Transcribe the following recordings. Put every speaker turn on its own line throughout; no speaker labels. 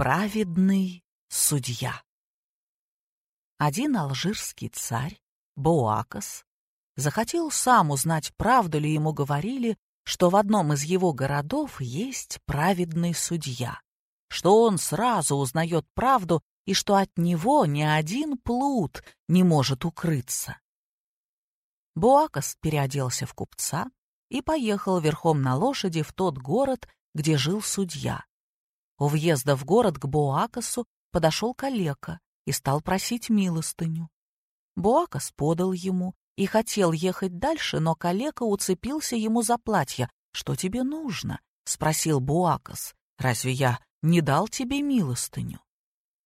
Праведный судья. Один алжирский царь, Боакос, захотел сам узнать, правду ли ему говорили, что в одном из его городов есть праведный судья, что он сразу узнает правду и что от него ни один плут не может укрыться. Буакос переоделся в купца и поехал верхом на лошади в тот город, где жил судья. У въезда в город к Буакосу подошел калека и стал просить милостыню. Буакос подал ему и хотел ехать дальше, но калека уцепился ему за платье. «Что тебе нужно?» — спросил Буакос. «Разве я не дал тебе милостыню?»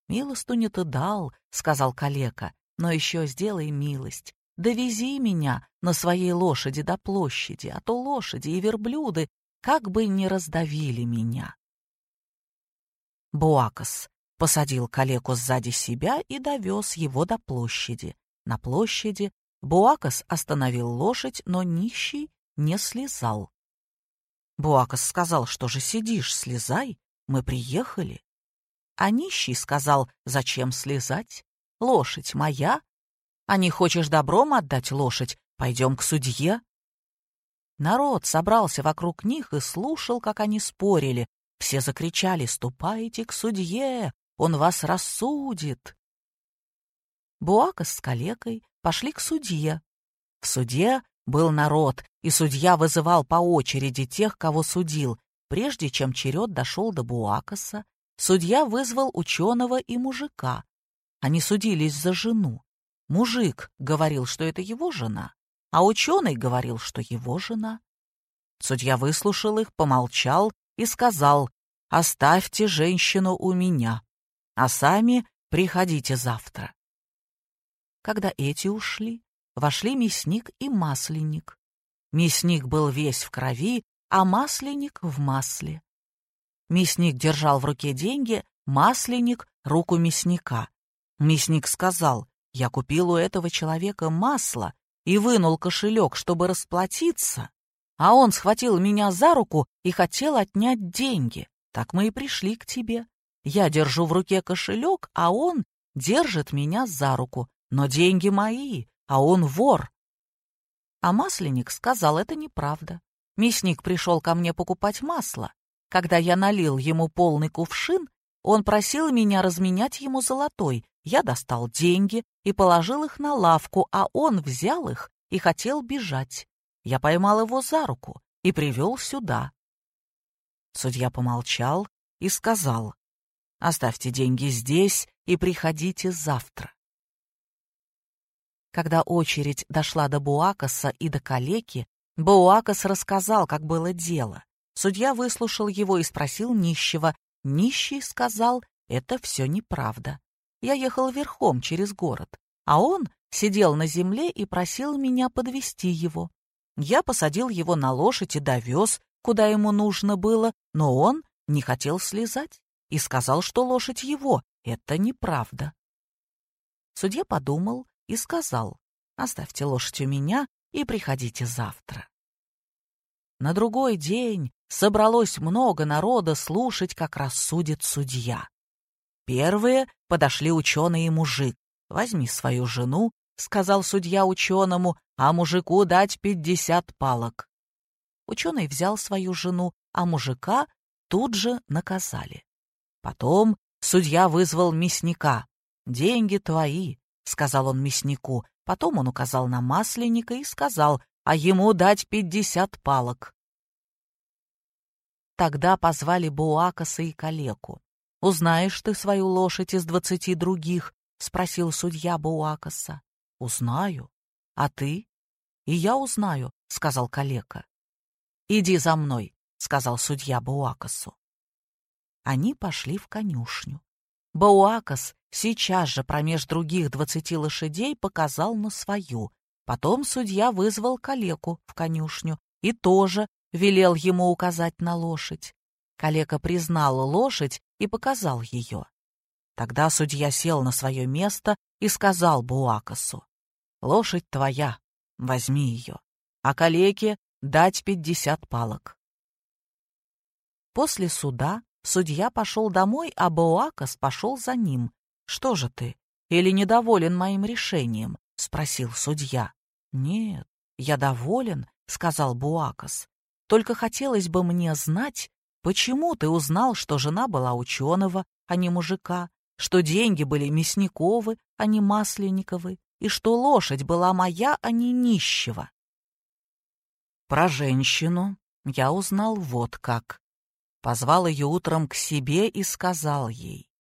«Милостыню ты дал», — сказал калека, — «но еще сделай милость. Довези меня на своей лошади до площади, а то лошади и верблюды как бы не раздавили меня. Буакос посадил калеку сзади себя и довез его до площади. На площади Буакос остановил лошадь, но нищий не слезал. Буакос сказал, что же сидишь, слезай, мы приехали. А нищий сказал, зачем слезать? Лошадь моя, а не хочешь добром отдать лошадь? Пойдем к судье». Народ собрался вокруг них и слушал, как они спорили. Все закричали «Ступайте к судье! Он вас рассудит!» Буака с калекой пошли к судье. В суде был народ, и судья вызывал по очереди тех, кого судил. Прежде чем черед дошел до Буакаса, судья вызвал ученого и мужика. Они судились за жену. Мужик говорил, что это его жена, а ученый говорил, что его жена. Судья выслушал их, помолчал и сказал, «Оставьте женщину у меня, а сами приходите завтра». Когда эти ушли, вошли мясник и масленник. Мясник был весь в крови, а масленник в масле. Мясник держал в руке деньги, масленник — руку мясника. Мясник сказал, я купил у этого человека масло и вынул кошелек, чтобы расплатиться, а он схватил меня за руку и хотел отнять деньги. Так мы и пришли к тебе. Я держу в руке кошелек, а он держит меня за руку. Но деньги мои, а он вор. А масленник сказал, это неправда. Мясник пришел ко мне покупать масло. Когда я налил ему полный кувшин, он просил меня разменять ему золотой, я достал деньги и положил их на лавку, а он взял их и хотел бежать. Я поймал его за руку и привел сюда. Судья помолчал и сказал, «Оставьте деньги здесь и приходите завтра». Когда очередь дошла до Буакаса и до Калеки, Буакас рассказал, как было дело. Судья выслушал его и спросил нищего. Нищий сказал, это все неправда. Я ехал верхом через город, а он сидел на земле и просил меня подвести его. Я посадил его на лошадь и довез, куда ему нужно было, но он не хотел слезать и сказал, что лошадь его. Это неправда. Судья подумал и сказал, оставьте лошадь у меня и приходите завтра. На другой день собралось много народа слушать, как рассудит судья. Первые подошли ученый и мужик. «Возьми свою жену», — сказал судья ученому, «а мужику дать пятьдесят палок». Ученый взял свою жену, а мужика тут же наказали. Потом судья вызвал мясника. «Деньги твои», — сказал он мяснику. Потом он указал на масленника и сказал, а ему дать пятьдесят палок. Тогда позвали Буакаса и Калеку. «Узнаешь ты свою лошадь из двадцати других?» — спросил судья Буакаса. «Узнаю. А ты?» «И я узнаю», — сказал калека. «Иди за мной», — сказал судья Буакасу. Они пошли в конюшню. Бауакас сейчас же промеж других двадцати лошадей показал на свою. Потом судья вызвал калеку в конюшню и тоже велел ему указать на лошадь. Калека признал лошадь и показал ее. Тогда судья сел на свое место и сказал Буакасу, «Лошадь твоя, возьми ее, а калеке дать пятьдесят палок». После суда Судья пошел домой, а Боакас пошел за ним. «Что же ты? Или недоволен моим решением?» — спросил судья. «Нет, я доволен», — сказал Буакас. «Только хотелось бы мне знать, почему ты узнал, что жена была ученого, а не мужика, что деньги были Мясниковы, а не Масленниковы, и что лошадь была моя, а не нищего». Про женщину я узнал вот как. Позвал ее утром к себе и сказал ей,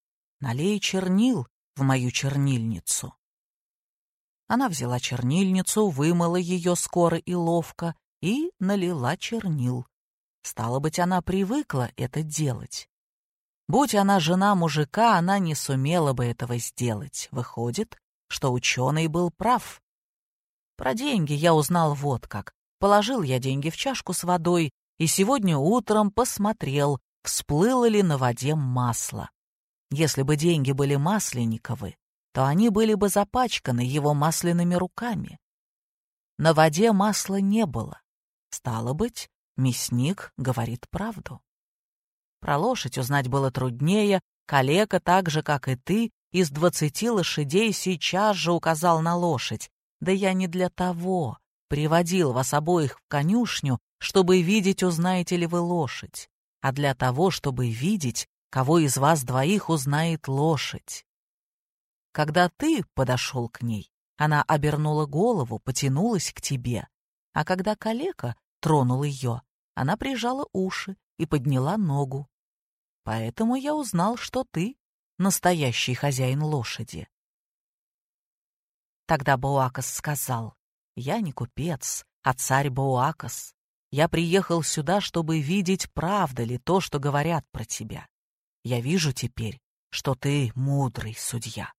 «Налей чернил в мою чернильницу». Она взяла чернильницу, вымыла ее скоро и ловко и налила чернил. Стало быть, она привыкла это делать. Будь она жена мужика, она не сумела бы этого сделать. Выходит, что ученый был прав. Про деньги я узнал вот как. Положил я деньги в чашку с водой, и сегодня утром посмотрел, всплыло ли на воде масло. Если бы деньги были масленниковы, то они были бы запачканы его масляными руками. На воде масла не было. Стало быть, мясник говорит правду. Про лошадь узнать было труднее, калека так же, как и ты, из двадцати лошадей сейчас же указал на лошадь. Да я не для того приводил вас обоих в конюшню, чтобы видеть, узнаете ли вы лошадь, а для того, чтобы видеть, кого из вас двоих узнает лошадь. Когда ты подошел к ней, она обернула голову, потянулась к тебе, а когда калека тронул ее, она прижала уши и подняла ногу. Поэтому я узнал, что ты настоящий хозяин лошади. Тогда Боакас сказал, «Я не купец, а царь Боакас. Я приехал сюда, чтобы видеть, правда ли то, что говорят про тебя. Я вижу теперь, что ты мудрый судья.